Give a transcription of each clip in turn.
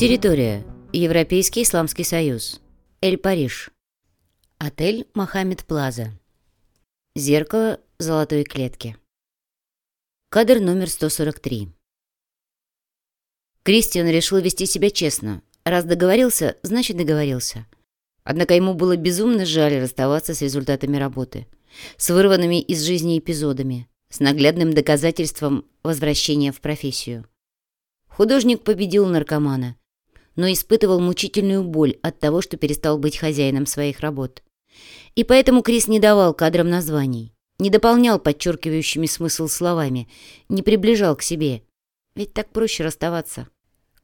Территория. Европейский Исламский Союз. Эль-Париж. Отель Мохаммед Плаза. Зеркало золотой клетки. Кадр номер 143. Кристиан решил вести себя честно. Раз договорился, значит договорился. Однако ему было безумно жаль расставаться с результатами работы. С вырванными из жизни эпизодами. С наглядным доказательством возвращения в профессию. Художник победил наркомана, но испытывал мучительную боль от того, что перестал быть хозяином своих работ. И поэтому Крис не давал кадрам названий, не дополнял подчеркивающими смысл словами, не приближал к себе. Ведь так проще расставаться.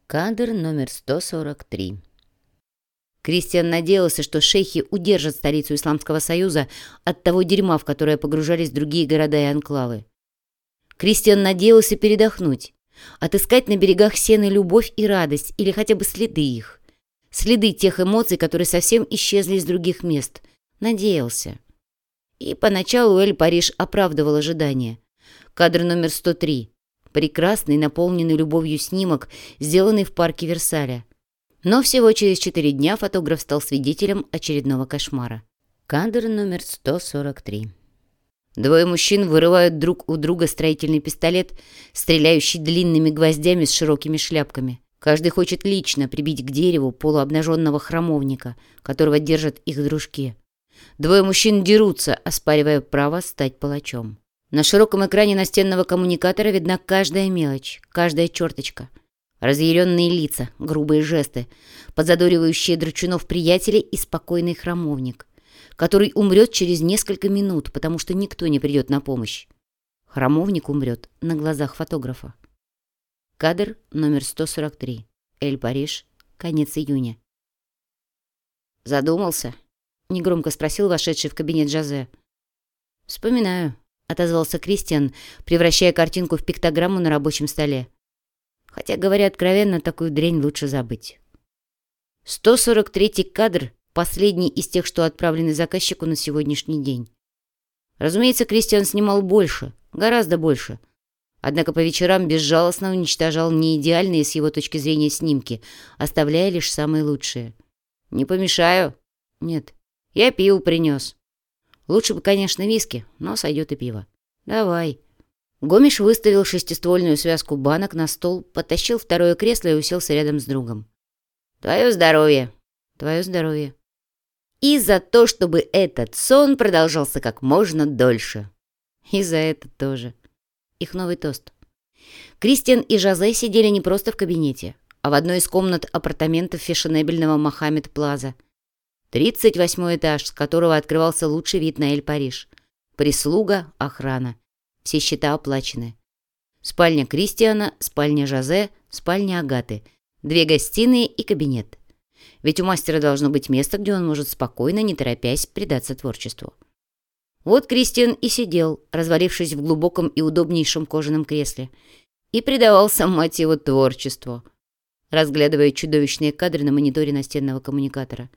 Кадр номер 143. Кристиан надеялся, что шейхи удержат столицу Исламского Союза от того дерьма, в которое погружались другие города и анклавы. Кристиан надеялся передохнуть, отыскать на берегах сены любовь и радость или хотя бы следы их. Следы тех эмоций, которые совсем исчезли из других мест. Надеялся. И поначалу Эль-Париж оправдывал ожидания. Кадр номер 103. Прекрасный, наполненный любовью снимок, сделанный в парке Версаля. Но всего через четыре дня фотограф стал свидетелем очередного кошмара. Кадр номер 143. Двое мужчин вырывают друг у друга строительный пистолет, стреляющий длинными гвоздями с широкими шляпками. Каждый хочет лично прибить к дереву полуобнаженного храмовника, которого держат их дружки. Двое мужчин дерутся, оспаривая право стать палачом. На широком экране настенного коммуникатора видна каждая мелочь, каждая черточка — Разъяренные лица, грубые жесты, подзадоривающие драчунов приятелей и спокойный храмовник, который умрет через несколько минут, потому что никто не придет на помощь. Храмовник умрет на глазах фотографа. Кадр номер 143. Эль-Париж. Конец июня. «Задумался?» — негромко спросил вошедший в кабинет Джазе. «Вспоминаю», — отозвался Кристиан, превращая картинку в пиктограмму на рабочем столе. Хотя, говоря откровенно, такую дрянь лучше забыть. 143-й кадр — последний из тех, что отправлены заказчику на сегодняшний день. Разумеется, Кристиан снимал больше, гораздо больше. Однако по вечерам безжалостно уничтожал неидеальные с его точки зрения снимки, оставляя лишь самые лучшие. «Не помешаю?» «Нет. Я пиво принес. Лучше бы, конечно, виски, но сойдет и пиво. Давай». Гомиш выставил шестиствольную связку банок на стол, потащил второе кресло и уселся рядом с другом. «Твое здоровье!» «Твое здоровье!» «И за то, чтобы этот сон продолжался как можно дольше!» «И за это тоже!» Их новый тост. Кристиан и Жозе сидели не просто в кабинете, а в одной из комнат апартаментов фешенебельного Мохаммед Плаза. 38 этаж, с которого открывался лучший вид на Эль-Париж. Прислуга, охрана. Все счета оплачены. Спальня Кристиана, спальня Жозе, спальня Агаты. Две гостиные и кабинет. Ведь у мастера должно быть место, где он может спокойно, не торопясь, предаться творчеству. Вот Кристиан и сидел, развалившись в глубоком и удобнейшем кожаном кресле, и предавался, мать его, творчеству, разглядывая чудовищные кадры на мониторе настенного коммуникатора.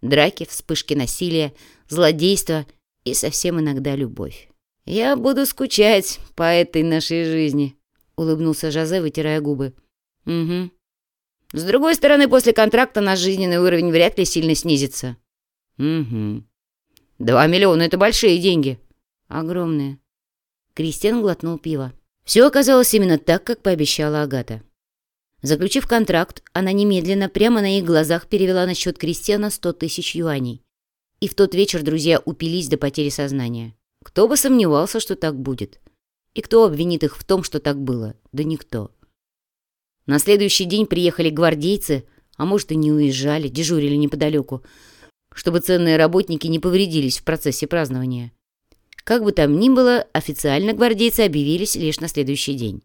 Драки, вспышки насилия, злодейства и совсем иногда любовь. «Я буду скучать по этой нашей жизни», — улыбнулся Жозе, вытирая губы. «Угу. С другой стороны, после контракта наш жизненный уровень вряд ли сильно снизится». «Угу. Два миллиона — это большие деньги». «Огромные». Кристиан глотнул пиво. Все оказалось именно так, как пообещала Агата. Заключив контракт, она немедленно прямо на их глазах перевела на счет Кристиана сто тысяч юаней. И в тот вечер друзья упились до потери сознания. Кто бы сомневался, что так будет? И кто обвинит их в том, что так было? Да никто. На следующий день приехали гвардейцы, а может и не уезжали, дежурили неподалеку, чтобы ценные работники не повредились в процессе празднования. Как бы там ни было, официально гвардейцы объявились лишь на следующий день.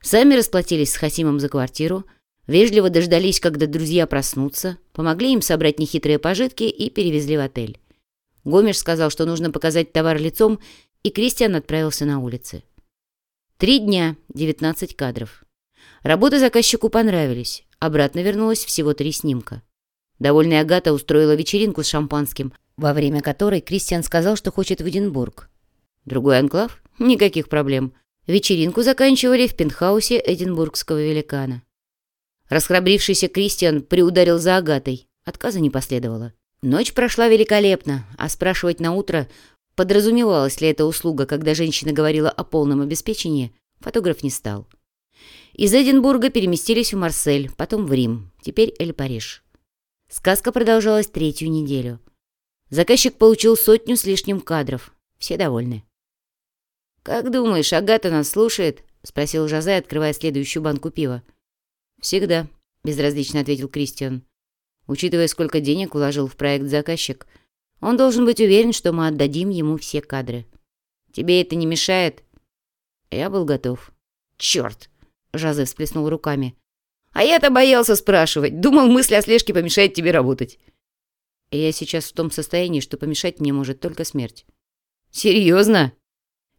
Сами расплатились с Хасимом за квартиру, вежливо дождались, когда друзья проснутся, помогли им собрать нехитрые пожитки и перевезли в отель. Гомеш сказал, что нужно показать товар лицом, и Кристиан отправился на улицы. Три дня, 19 кадров. Работы заказчику понравились. Обратно вернулось всего три снимка. Довольная Агата устроила вечеринку с шампанским, во время которой Кристиан сказал, что хочет в Эдинбург. Другой анклав? Никаких проблем. Вечеринку заканчивали в пентхаусе эдинбургского великана. Расхрабрившийся Кристиан приударил за Агатой. Отказа не последовало. Ночь прошла великолепно, а спрашивать на утро, подразумевалась ли эта услуга, когда женщина говорила о полном обеспечении, фотограф не стал. Из Эдинбурга переместились в Марсель, потом в Рим, теперь Эль-Париж. Сказка продолжалась третью неделю. Заказчик получил сотню с лишним кадров. Все довольны. «Как думаешь, Агата нас слушает?» — спросил Жозе, открывая следующую банку пива. «Всегда», — безразлично ответил Кристиан. «Учитывая, сколько денег вложил в проект заказчик, он должен быть уверен, что мы отдадим ему все кадры. Тебе это не мешает?» Я был готов. «Чёрт!» — Жозе всплеснул руками. «А я-то боялся спрашивать. Думал, мысль о слежке помешает тебе работать». «Я сейчас в том состоянии, что помешать мне может только смерть». «Серьезно?»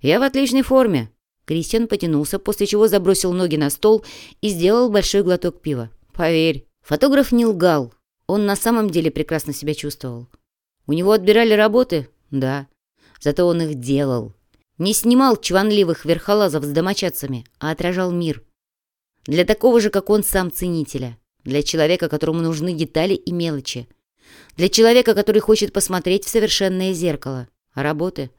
«Я в отличной форме». Кристиан потянулся, после чего забросил ноги на стол и сделал большой глоток пива. «Поверь, фотограф не лгал. Он на самом деле прекрасно себя чувствовал. У него отбирали работы? Да. Зато он их делал. Не снимал чванливых верхолазов с домочадцами, а отражал мир. Для такого же, как он сам ценителя. Для человека, которому нужны детали и мелочи. Для человека, который хочет посмотреть в совершенное зеркало. А работы?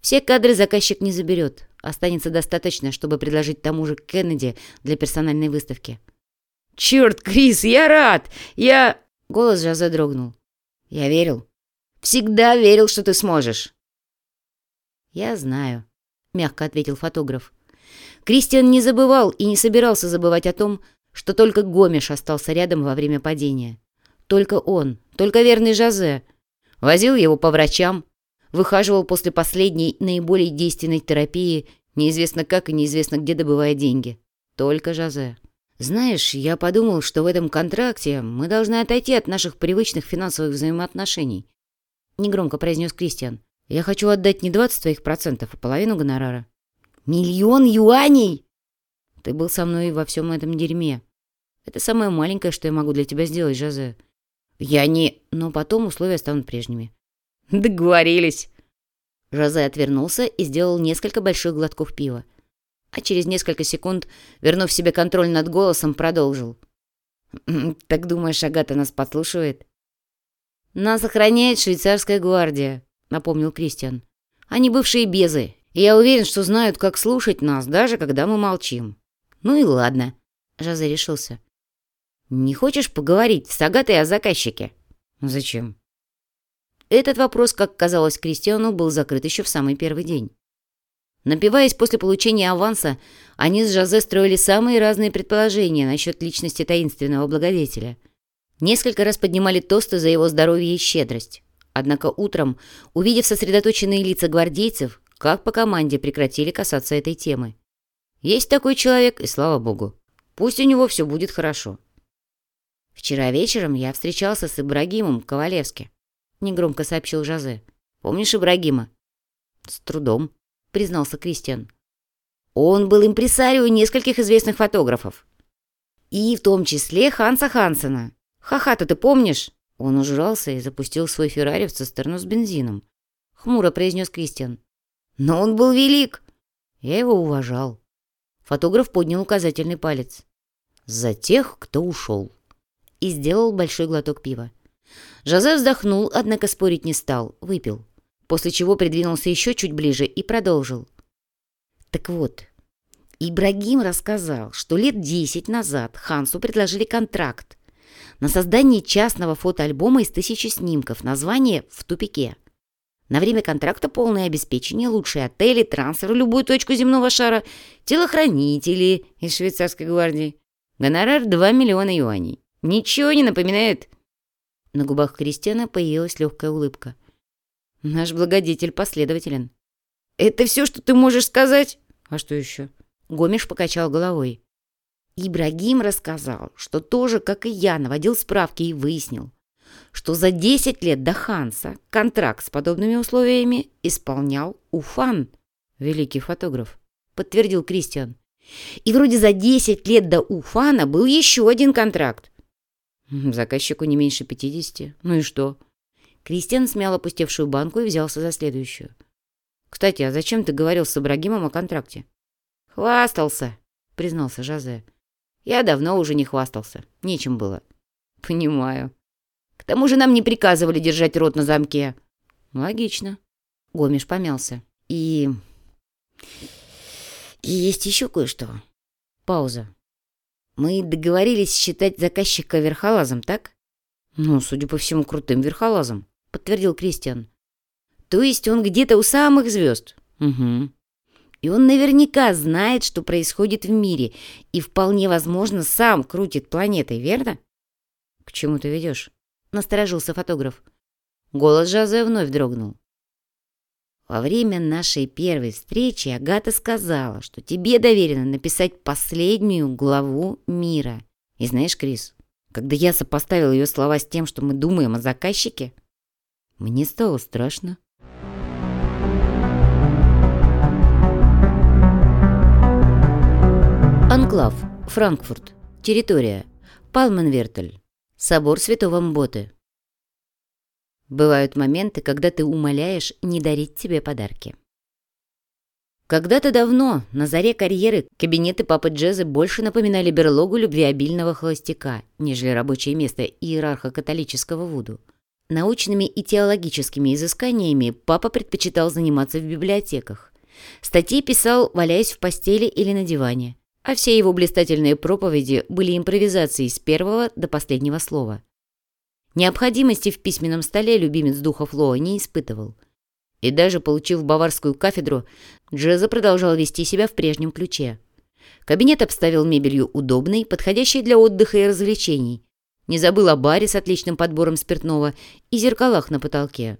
Все кадры заказчик не заберет. Останется достаточно, чтобы предложить тому же Кеннеди для персональной выставки. «Черт, Крис, я рад! Я...» Голос Жазе дрогнул. «Я верил. Всегда верил, что ты сможешь». «Я знаю», — мягко ответил фотограф. Кристиан не забывал и не собирался забывать о том, что только Гомеш остался рядом во время падения. Только он, только верный Жозе. Возил его по врачам, выхаживал после последней, наиболее действенной терапии, неизвестно как и неизвестно где добывая деньги. Только Жозе. Знаешь, я подумал, что в этом контракте мы должны отойти от наших привычных финансовых взаимоотношений. Негромко произнес Кристиан. Я хочу отдать не 20 твоих процентов, а половину гонорара. Миллион юаней? Ты был со мной во всем этом дерьме. Это самое маленькое, что я могу для тебя сделать, Жозе. Я не... Но потом условия станут прежними. Договорились. Жозе отвернулся и сделал несколько больших глотков пива. А через несколько секунд, вернув себе контроль над голосом, продолжил. «Так думаешь, Агата нас подслушивает?» «Нас охраняет швейцарская гвардия», — напомнил Кристиан. «Они бывшие безы, я уверен, что знают, как слушать нас, даже когда мы молчим». «Ну и ладно», — Жозе решился. «Не хочешь поговорить с Агатой о заказчике?» «Зачем?» Этот вопрос, как казалось Кристиану, был закрыт еще в самый первый день. Напиваясь после получения аванса, они с Жозе строили самые разные предположения насчет личности таинственного благодетеля. Несколько раз поднимали тосты за его здоровье и щедрость. Однако утром, увидев сосредоточенные лица гвардейцев, как по команде прекратили касаться этой темы. Есть такой человек, и слава богу. Пусть у него все будет хорошо. «Вчера вечером я встречался с Ибрагимом Ковалевски», — негромко сообщил Жозе. «Помнишь Ибрагима?» «С трудом», — признался Кристиан. «Он был импресарио нескольких известных фотографов. И в том числе Ханса Хансена. Ха-ха-то ты помнишь?» Он ужрался и запустил свой Феррари в цистерну с бензином. Хмуро произнес Кристиан. «Но он был велик!» Я его уважал. Фотограф поднял указательный палец. «За тех, кто ушел» и сделал большой глоток пива. Жозе вздохнул, однако спорить не стал, выпил. После чего придвинулся еще чуть ближе и продолжил. Так вот, Ибрагим рассказал, что лет десять назад Хансу предложили контракт на создание частного фотоальбома из тысячи снимков, название «В тупике». На время контракта полное обеспечение, лучшие отели, трансфер в любую точку земного шара, телохранители из швейцарской гвардии. Гонорар 2 миллиона юаней. Ничего не напоминает?» На губах Кристиана появилась легкая улыбка. «Наш благодетель последователен». «Это все, что ты можешь сказать?» «А что еще?» Гомеш покачал головой. Ибрагим рассказал, что тоже, как и я, наводил справки и выяснил, что за 10 лет до Ханса контракт с подобными условиями исполнял Уфан, великий фотограф, подтвердил Кристиан. И вроде за 10 лет до Уфана был еще один контракт. Заказчику не меньше пятидесяти. Ну и что? Кристиан смял опустевшую банку и взялся за следующую. «Кстати, а зачем ты говорил с Ибрагимом о контракте?» «Хвастался», — признался Жозе. Я давно уже не хвастался. Нечем было. Понимаю. К тому же нам не приказывали держать рот на замке. Логично. Гомеш помялся. И... И есть еще кое-что. Пауза. Мы договорились считать заказчика верхолазом, так? Ну, судя по всему, крутым верхолазом, подтвердил Кристиан. То есть он где-то у самых звезд? Угу. И он наверняка знает, что происходит в мире, и вполне возможно сам крутит планетой, верно? К чему ты ведешь? Насторожился фотограф. Голос Жазе вновь дрогнул. Во время нашей первой встречи Агата сказала, что тебе доверено написать последнюю главу мира. И знаешь, Крис, когда я сопоставил ее слова с тем, что мы думаем о заказчике, мне стало страшно. Анклав, Франкфурт. Территория. Палменвертель. Собор Святого Мботы. Бывают моменты, когда ты умоляешь не дарить тебе подарки. Когда-то давно, на заре карьеры, кабинеты папы Джезы больше напоминали берлогу любвеобильного холостяка, нежели рабочее место иерарха католического Вуду. Научными и теологическими изысканиями папа предпочитал заниматься в библиотеках. Статьи писал, валяясь в постели или на диване – а все его блистательные проповеди были импровизацией с первого до последнего слова. Необходимости в письменном столе любимец духа Флоа не испытывал. И даже получив баварскую кафедру, Джеза продолжал вести себя в прежнем ключе. Кабинет обставил мебелью удобной, подходящей для отдыха и развлечений. Не забыл о баре с отличным подбором спиртного и зеркалах на потолке.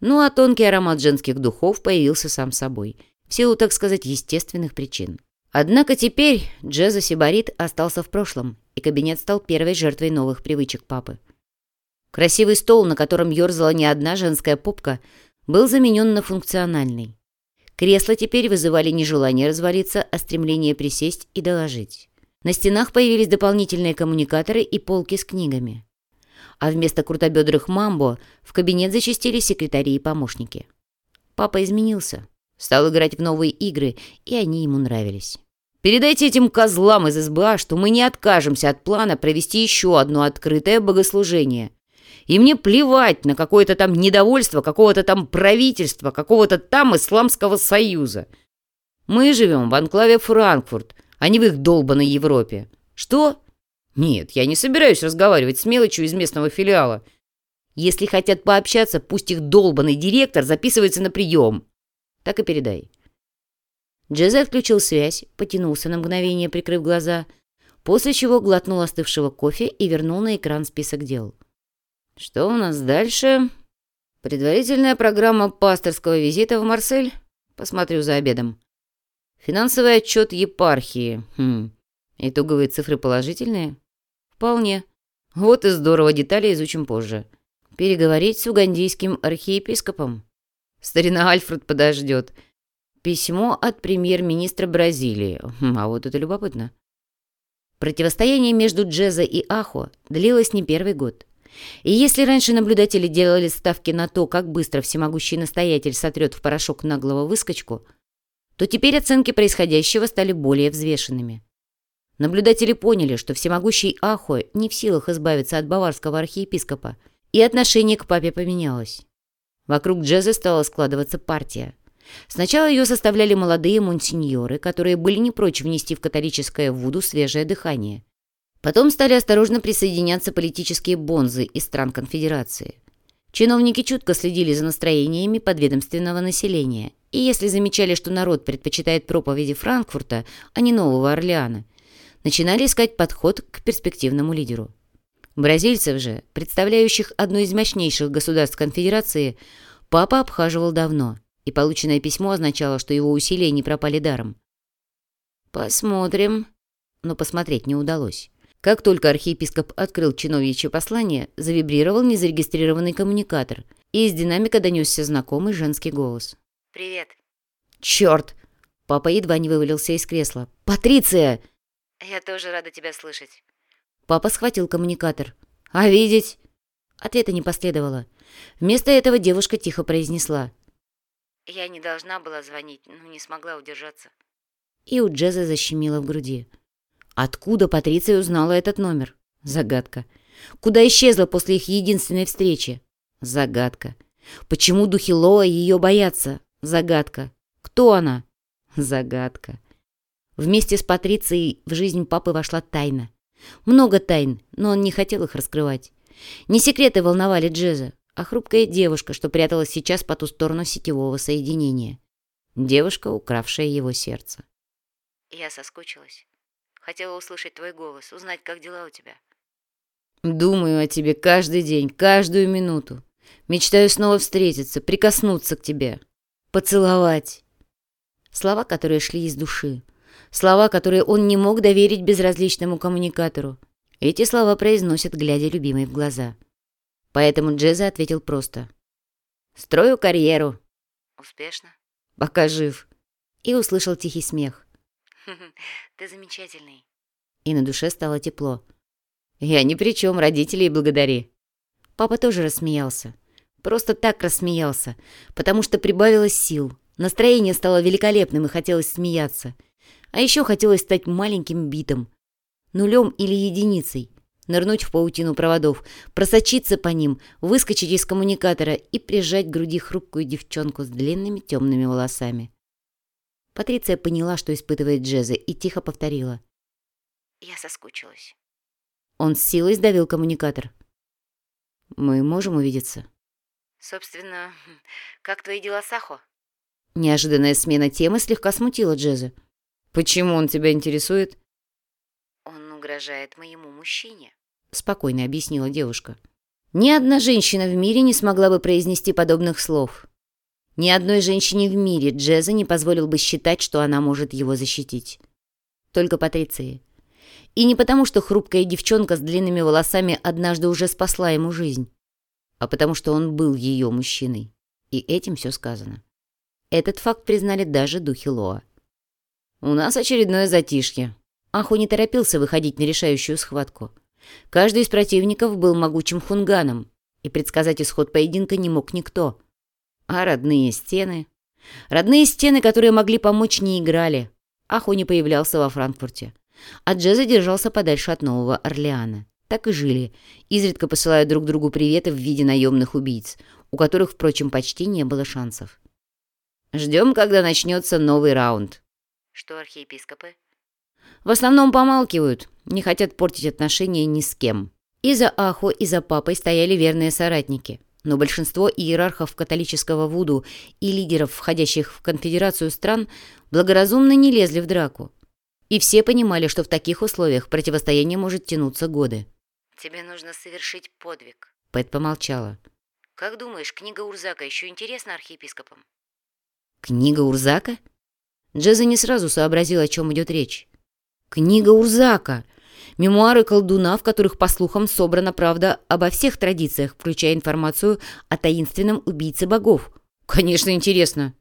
Ну а тонкий аромат женских духов появился сам собой, в силу, так сказать, естественных причин. Однако теперь Джеза Сибарит остался в прошлом, и кабинет стал первой жертвой новых привычек папы. Красивый стол, на котором ерзала не одна женская попка, был заменен на функциональный. Кресла теперь вызывали не желание развалиться, а стремление присесть и доложить. На стенах появились дополнительные коммуникаторы и полки с книгами. А вместо крутобедрых мамбо в кабинет зачастили секретари и помощники. Папа изменился. Стал играть в новые игры, и они ему нравились. Передайте этим козлам из СБА, что мы не откажемся от плана провести еще одно открытое богослужение. И мне плевать на какое-то там недовольство какого-то там правительства, какого-то там Исламского Союза. Мы живем в анклаве Франкфурт, а не в их долбанной Европе. Что? Нет, я не собираюсь разговаривать с мелочью из местного филиала. Если хотят пообщаться, пусть их долбанный директор записывается на прием. Так и передай». Джезе отключил связь, потянулся на мгновение, прикрыв глаза, после чего глотнул остывшего кофе и вернул на экран список дел. «Что у нас дальше?» «Предварительная программа пасторского визита в Марсель. Посмотрю за обедом. Финансовый отчет епархии. Хм. Итоговые цифры положительные? Вполне. Вот и здорово, детали изучим позже. Переговорить с угандийским архиепископом. Старина Альфред подождет. Письмо от премьер-министра Бразилии. Хм, а вот это любопытно. Противостояние между Джеза и Ахо длилось не первый год. И если раньше наблюдатели делали ставки на то, как быстро всемогущий настоятель сотрет в порошок наглого выскочку, то теперь оценки происходящего стали более взвешенными. Наблюдатели поняли, что всемогущий Ахо не в силах избавиться от баварского архиепископа, и отношение к папе поменялось. Вокруг джаза стала складываться партия. Сначала ее составляли молодые монсеньоры, которые были не прочь внести в католическое Вуду свежее дыхание. Потом стали осторожно присоединяться политические бонзы из стран конфедерации. Чиновники чутко следили за настроениями подведомственного населения, и если замечали, что народ предпочитает проповеди Франкфурта, а не Нового Орлеана, начинали искать подход к перспективному лидеру. Бразильцев же, представляющих одно из мощнейших государств конфедерации, папа обхаживал давно, и полученное письмо означало, что его усилия не пропали даром. «Посмотрим». Но посмотреть не удалось. Как только архиепископ открыл чиновничье послание, завибрировал незарегистрированный коммуникатор, и из динамика донесся знакомый женский голос. «Привет». «Черт!» Папа едва не вывалился из кресла. «Патриция!» «Я тоже рада тебя слышать». Папа схватил коммуникатор. «А видеть?» Ответа не последовало. Вместо этого девушка тихо произнесла. «Я не должна была звонить, но не смогла удержаться». И у Джеза защемило в груди. Откуда Патриция узнала этот номер? Загадка. Куда исчезла после их единственной встречи? Загадка. Почему духи Лоа ее боятся? Загадка. Кто она? Загадка. Вместе с Патрицией в жизнь папы вошла тайна. Много тайн, но он не хотел их раскрывать. Не секреты волновали Джеза, а хрупкая девушка, что пряталась сейчас по ту сторону сетевого соединения. Девушка, укравшая его сердце. Я соскучилась. Хотела услышать твой голос, узнать, как дела у тебя. Думаю о тебе каждый день, каждую минуту. Мечтаю снова встретиться, прикоснуться к тебе, поцеловать. Слова, которые шли из души. Слова, которые он не мог доверить безразличному коммуникатору. Эти слова произносят, глядя любимой в глаза. Поэтому Джеза ответил просто. «Строю карьеру». Успешно? «Пока жив». И услышал тихий смех. Ты замечательный. И на душе стало тепло. Я ни при чем, родителей благодари. Папа тоже рассмеялся. Просто так рассмеялся, потому что прибавилось сил. Настроение стало великолепным и хотелось смеяться. А еще хотелось стать маленьким битом. Нулем или единицей. Нырнуть в паутину проводов, просочиться по ним, выскочить из коммуникатора и прижать к груди хрупкую девчонку с длинными темными волосами. Патриция поняла, что испытывает Джеза, и тихо повторила. Я соскучилась. Он с силой сдавил коммуникатор. «Мы можем увидеться?» Собственно, как твои дела, Сахо? Неожиданная смена темы слегка смутила Джеза. «Почему он тебя интересует?» Он угрожает моему мужчине. Спокойно объяснила девушка. Ни одна женщина в мире не смогла бы произнести подобных слов. Ни одной женщине в мире Джеза не позволил бы считать, что она может его защитить. Только Патриции. И не потому, что хрупкая девчонка с длинными волосами однажды уже спасла ему жизнь, а потому что он был ее мужчиной. И этим все сказано. Этот факт признали даже духи Лоа. «У нас очередное затишье». Аху не торопился выходить на решающую схватку. Каждый из противников был могучим хунганом, и предсказать исход поединка не мог никто — а родные стены? Родные стены, которые могли помочь, не играли. Аху не появлялся во Франкфурте. А Джеза держался подальше от Нового Орлеана. Так и жили, изредка посылая друг другу приветы в виде наемных убийц, у которых, впрочем, почти не было шансов. Ждем, когда начнется новый раунд. Что архиепископы? В основном помалкивают, не хотят портить отношения ни с кем. И за Ахо, и за папой стояли верные соратники но большинство иерархов католического Вуду и лидеров, входящих в конфедерацию стран, благоразумно не лезли в драку. И все понимали, что в таких условиях противостояние может тянуться годы. «Тебе нужно совершить подвиг». Пэт помолчала. «Как думаешь, книга Урзака еще интересна архиепископам?» «Книга Урзака?» Джеза не сразу сообразил, о чем идет речь. «Книга Урзака!» Мемуары колдуна, в которых, по слухам, собрана правда обо всех традициях, включая информацию о таинственном убийце богов. Конечно, интересно.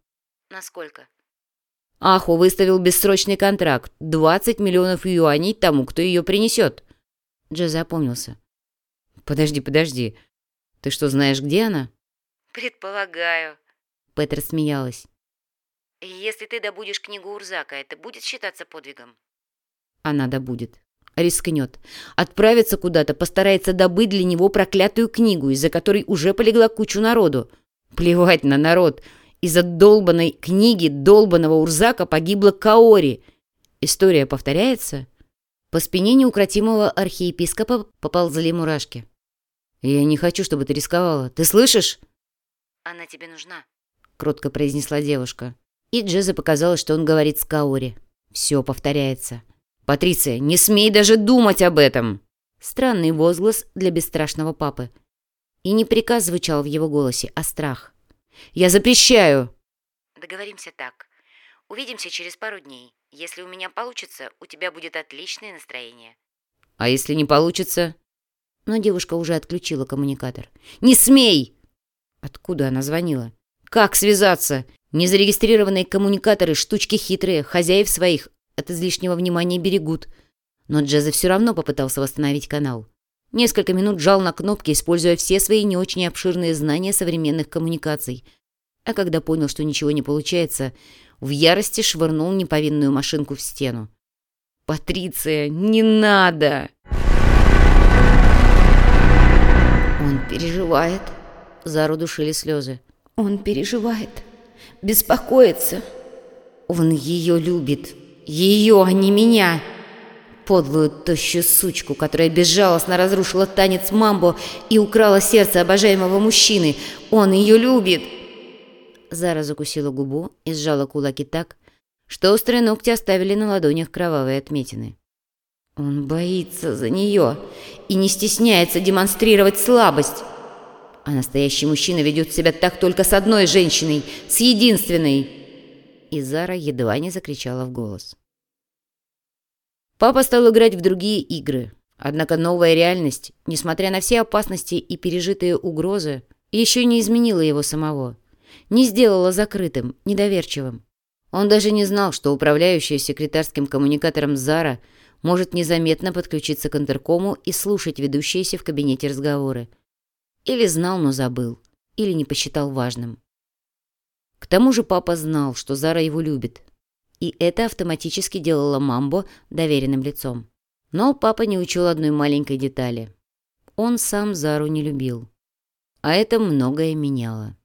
Насколько? Ахо выставил бессрочный контракт. 20 миллионов юаней тому, кто ее принесет. Джо запомнился. Подожди, подожди. Ты что, знаешь, где она? Предполагаю. Петр смеялась. Если ты добудешь книгу Урзака, это будет считаться подвигом? Она добудет рискнет. Отправится куда-то, постарается добыть для него проклятую книгу, из-за которой уже полегла кучу народу. Плевать на народ. Из-за долбанной книги долбанного Урзака погибла Каори. История повторяется? По спине неукротимого архиепископа поползли мурашки. «Я не хочу, чтобы ты рисковала. Ты слышишь?» «Она тебе нужна», — кротко произнесла девушка. И Джезе показалось, что он говорит с Каори. Все повторяется. «Патриция, не смей даже думать об этом!» Странный возглас для бесстрашного папы. И не приказ звучал в его голосе, а страх. «Я запрещаю!» «Договоримся так. Увидимся через пару дней. Если у меня получится, у тебя будет отличное настроение». «А если не получится?» Но девушка уже отключила коммуникатор. «Не смей!» Откуда она звонила? «Как связаться?» Незарегистрированные коммуникаторы, штучки хитрые, хозяев своих от излишнего внимания берегут. Но Джезе все равно попытался восстановить канал. Несколько минут жал на кнопки, используя все свои не очень обширные знания современных коммуникаций. А когда понял, что ничего не получается, в ярости швырнул неповинную машинку в стену. «Патриция, не надо!» «Он переживает». Зару душили слезы. «Он переживает, беспокоится. Он ее любит. Ее, а не меня!» подлую тощую сучку, которая безжалостно разрушила танец мамбо и украла сердце обожаемого мужчины. Он ее любит!» Зара закусила губу и сжала кулаки так, что острые ногти оставили на ладонях кровавые отметины. Он боится за нее и не стесняется демонстрировать слабость. А настоящий мужчина ведет себя так только с одной женщиной, с единственной. И Зара едва не закричала в голос. Папа стал играть в другие игры. Однако новая реальность, несмотря на все опасности и пережитые угрозы, еще не изменила его самого. Не сделала закрытым, недоверчивым. Он даже не знал, что управляющая секретарским коммуникатором Зара может незаметно подключиться к интеркому и слушать ведущиеся в кабинете разговоры. Или знал, но забыл. Или не посчитал важным. К тому же папа знал, что Зара его любит, и это автоматически делало Мамбо доверенным лицом. Но папа не учел одной маленькой детали. Он сам Зару не любил. А это многое меняло.